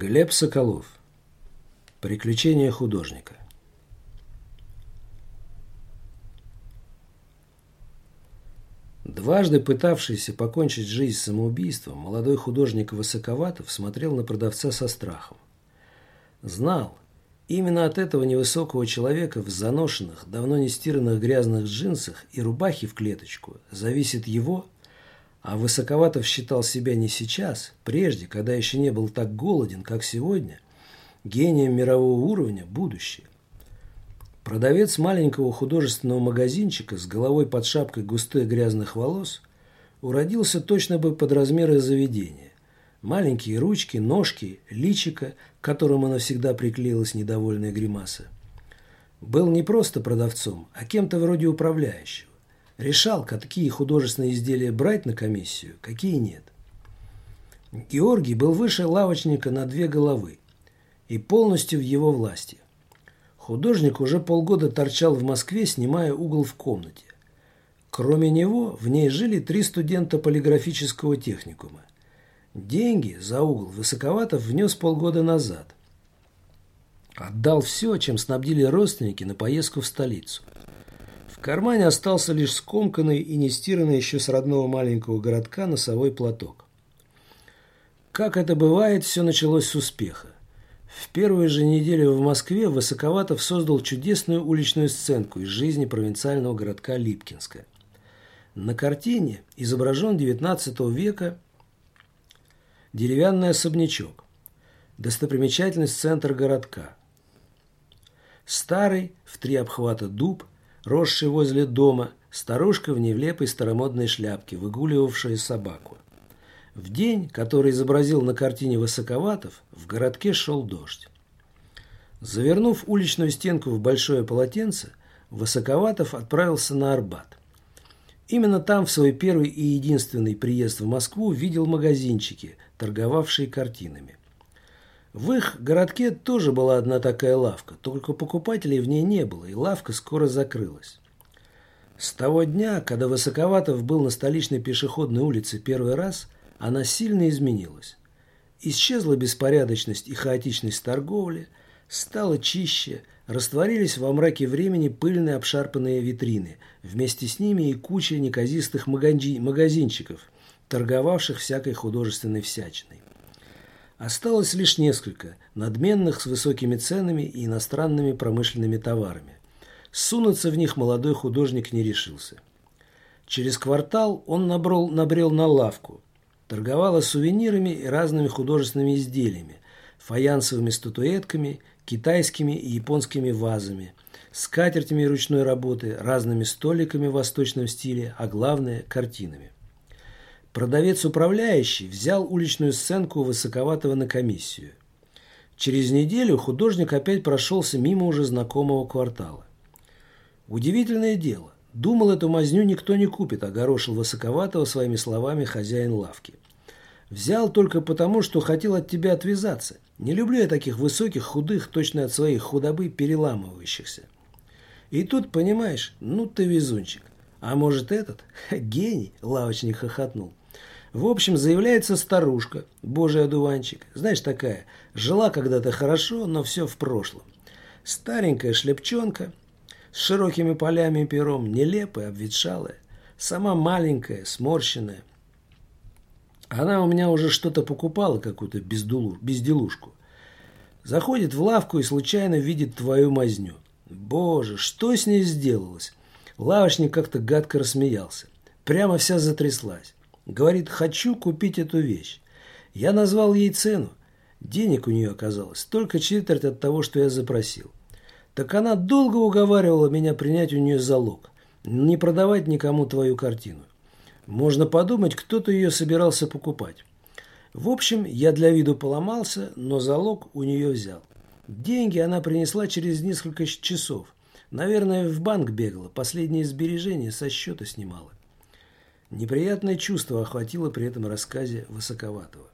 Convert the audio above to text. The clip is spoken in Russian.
Глеб Соколов. Приключения художника. Дважды пытавшийся покончить жизнь самоубийством, молодой художник Высоковатов смотрел на продавца со страхом. Знал, именно от этого невысокого человека в заношенных, давно не стиранных грязных джинсах и рубахе в клеточку зависит его а Высоковатов считал себя не сейчас, прежде, когда еще не был так голоден, как сегодня, гением мирового уровня будущее. Продавец маленького художественного магазинчика с головой под шапкой густых грязных волос уродился точно бы под размеры заведения. Маленькие ручки, ножки, личико, к которому навсегда приклеилась недовольная гримаса. Был не просто продавцом, а кем-то вроде управляющего решал, какие художественные изделия брать на комиссию, какие нет. Георгий был выше лавочника на две головы и полностью в его власти. Художник уже полгода торчал в Москве, снимая угол в комнате. Кроме него, в ней жили три студента полиграфического техникума. Деньги за угол Высоковатов внес полгода назад. Отдал все, чем снабдили родственники на поездку в столицу. Кармане остался лишь скомканный и нестиранный еще с родного маленького городка носовой платок. Как это бывает, все началось с успеха. В первую же неделю в Москве Высоковатов создал чудесную уличную сценку из жизни провинциального городка Липкинска. На картине изображен XIX века деревянный особнячок, достопримечательность центра городка. Старый в три обхвата дуб – росший возле дома, старушка в невлепой старомодной шляпке, выгуливавшая собаку. В день, который изобразил на картине Высоковатов, в городке шел дождь. Завернув уличную стенку в большое полотенце, Высоковатов отправился на Арбат. Именно там в свой первый и единственный приезд в Москву видел магазинчики, торговавшие картинами. В их городке тоже была одна такая лавка, только покупателей в ней не было, и лавка скоро закрылась. С того дня, когда Высоковатов был на столичной пешеходной улице первый раз, она сильно изменилась. Исчезла беспорядочность и хаотичность торговли, стало чище, растворились во мраке времени пыльные обшарпанные витрины, вместе с ними и куча неказистых магазинчиков, торговавших всякой художественной всячиной. Осталось лишь несколько, надменных с высокими ценами и иностранными промышленными товарами. Сунуться в них молодой художник не решился. Через квартал он набрел, набрел на лавку. Торговала сувенирами и разными художественными изделиями, фаянсовыми статуэтками, китайскими и японскими вазами, скатертями ручной работы, разными столиками в восточном стиле, а главное – картинами. Продавец-управляющий взял уличную сценку Высоковатого на комиссию. Через неделю художник опять прошелся мимо уже знакомого квартала. Удивительное дело. Думал, эту мазню никто не купит, огорошил Высоковатого своими словами хозяин лавки. Взял только потому, что хотел от тебя отвязаться. Не люблю я таких высоких, худых, точно от своей худобы переламывающихся. И тут, понимаешь, ну ты везунчик. А может этот? Гений, лавочник хохотнул. В общем, заявляется старушка, божий одуванчик. Знаешь, такая, жила когда-то хорошо, но все в прошлом. Старенькая шлепчонка, с широкими полями и пером, нелепая, обветшалая. Сама маленькая, сморщенная. Она у меня уже что-то покупала, какую-то безделушку. Заходит в лавку и случайно видит твою мазню. Боже, что с ней сделалось? Лавочник как-то гадко рассмеялся. Прямо вся затряслась. Говорит, хочу купить эту вещь. Я назвал ей цену. Денег у нее оказалось только четверть от того, что я запросил. Так она долго уговаривала меня принять у нее залог. Не продавать никому твою картину. Можно подумать, кто-то ее собирался покупать. В общем, я для виду поломался, но залог у нее взял. Деньги она принесла через несколько часов. Наверное, в банк бегала, последние сбережения со счета снимала. Неприятное чувство охватило при этом рассказе Высоковатого.